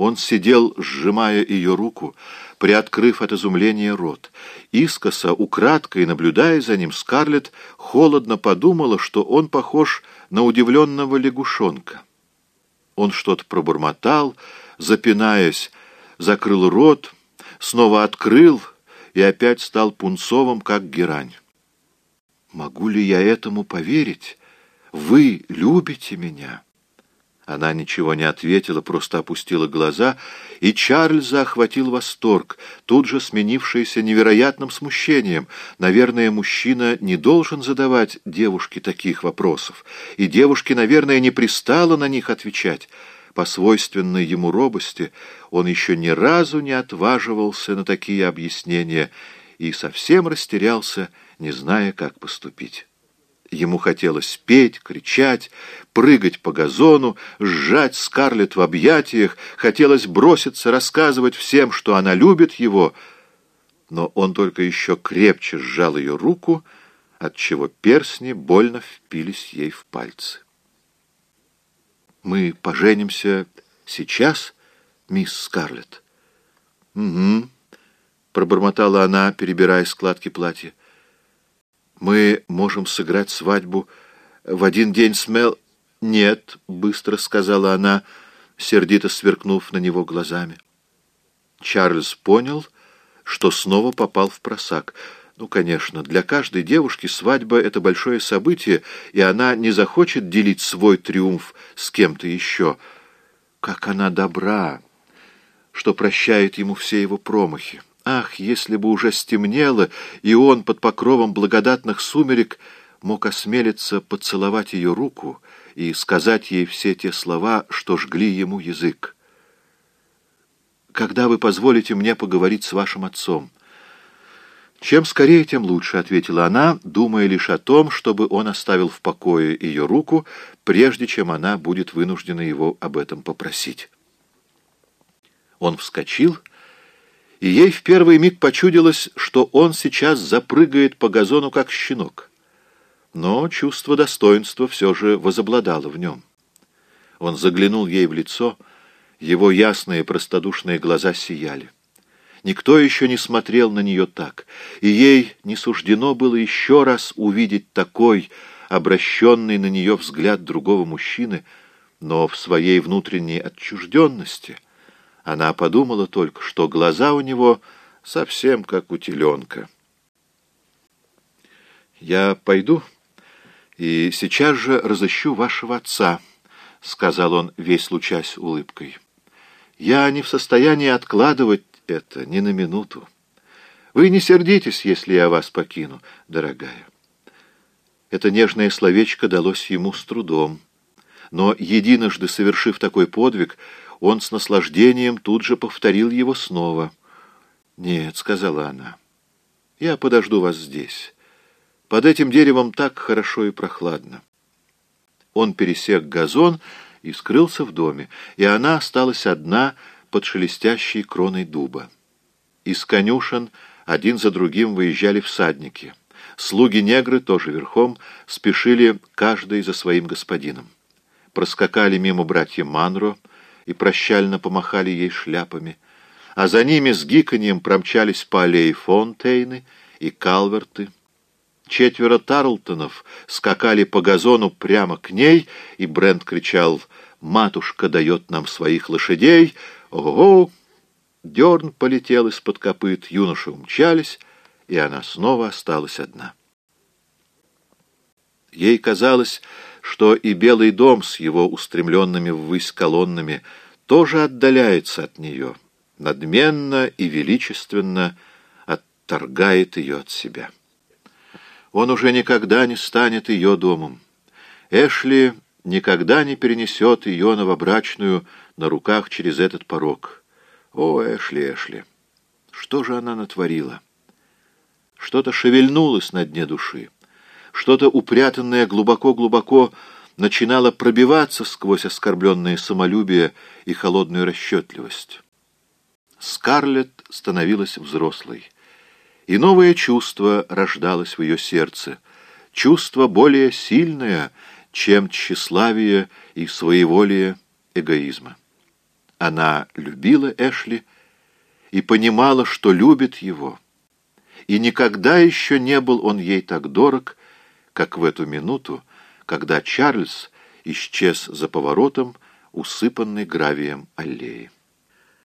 Он сидел, сжимая ее руку, приоткрыв от изумления рот. Искоса, украдкой наблюдая за ним, Скарлетт холодно подумала, что он похож на удивленного лягушонка. Он что-то пробормотал, запинаясь, закрыл рот, снова открыл и опять стал пунцовым, как герань. «Могу ли я этому поверить? Вы любите меня?» Она ничего не ответила, просто опустила глаза, и Чарльза охватил восторг, тут же сменившийся невероятным смущением. Наверное, мужчина не должен задавать девушке таких вопросов, и девушке, наверное, не пристало на них отвечать. По свойственной ему робости он еще ни разу не отваживался на такие объяснения и совсем растерялся, не зная, как поступить. Ему хотелось петь, кричать, прыгать по газону, сжать Скарлетт в объятиях, хотелось броситься, рассказывать всем, что она любит его, но он только еще крепче сжал ее руку, отчего персни больно впились ей в пальцы. «Мы поженимся сейчас, мисс Скарлетт?» «Угу», — пробормотала она, перебирая складки платья. Мы можем сыграть свадьбу в один день с Мел... Нет, быстро сказала она, сердито сверкнув на него глазами. Чарльз понял, что снова попал в просак. Ну, конечно, для каждой девушки свадьба — это большое событие, и она не захочет делить свой триумф с кем-то еще. Как она добра, что прощает ему все его промахи. Ах, если бы уже стемнело, и он под покровом благодатных сумерек мог осмелиться поцеловать ее руку и сказать ей все те слова, что жгли ему язык. «Когда вы позволите мне поговорить с вашим отцом?» «Чем скорее, тем лучше», — ответила она, думая лишь о том, чтобы он оставил в покое ее руку, прежде чем она будет вынуждена его об этом попросить. Он вскочил и ей в первый миг почудилось, что он сейчас запрыгает по газону, как щенок. Но чувство достоинства все же возобладало в нем. Он заглянул ей в лицо, его ясные простодушные глаза сияли. Никто еще не смотрел на нее так, и ей не суждено было еще раз увидеть такой, обращенный на нее взгляд другого мужчины, но в своей внутренней отчужденности — она подумала только, что глаза у него совсем как у теленка. «Я пойду и сейчас же разыщу вашего отца», — сказал он, весь лучась улыбкой. «Я не в состоянии откладывать это ни на минуту. Вы не сердитесь, если я вас покину, дорогая». Это нежное словечко далось ему с трудом. Но, единожды совершив такой подвиг, он с наслаждением тут же повторил его снова. «Нет», — сказала она, — «я подожду вас здесь. Под этим деревом так хорошо и прохладно». Он пересек газон и скрылся в доме, и она осталась одна под шелестящей кроной дуба. Из конюшен один за другим выезжали всадники. Слуги-негры, тоже верхом, спешили каждый за своим господином. Проскакали мимо братья Манро, и прощально помахали ей шляпами, а за ними с гиканьем промчались по аллее Фонтейны и Калверты. Четверо Тарлтонов скакали по газону прямо к ней, и Брент кричал «Матушка дает нам своих лошадей!» «Ого!» Дерн полетел из-под копыт, юноши умчались, и она снова осталась одна. Ей казалось, что и Белый дом с его устремленными ввысь колоннами тоже отдаляется от нее, надменно и величественно отторгает ее от себя. Он уже никогда не станет ее домом. Эшли никогда не перенесет ее новобрачную на руках через этот порог. О, Эшли, Эшли, что же она натворила? Что-то шевельнулось на дне души. Что-то упрятанное глубоко-глубоко начинало пробиваться сквозь оскорбленное самолюбие и холодную расчетливость. Скарлетт становилась взрослой, и новое чувство рождалось в ее сердце, чувство более сильное, чем тщеславие и своеволие эгоизма. Она любила Эшли и понимала, что любит его. И никогда еще не был он ей так дорог, как в эту минуту, когда Чарльз исчез за поворотом, усыпанный гравием аллеи.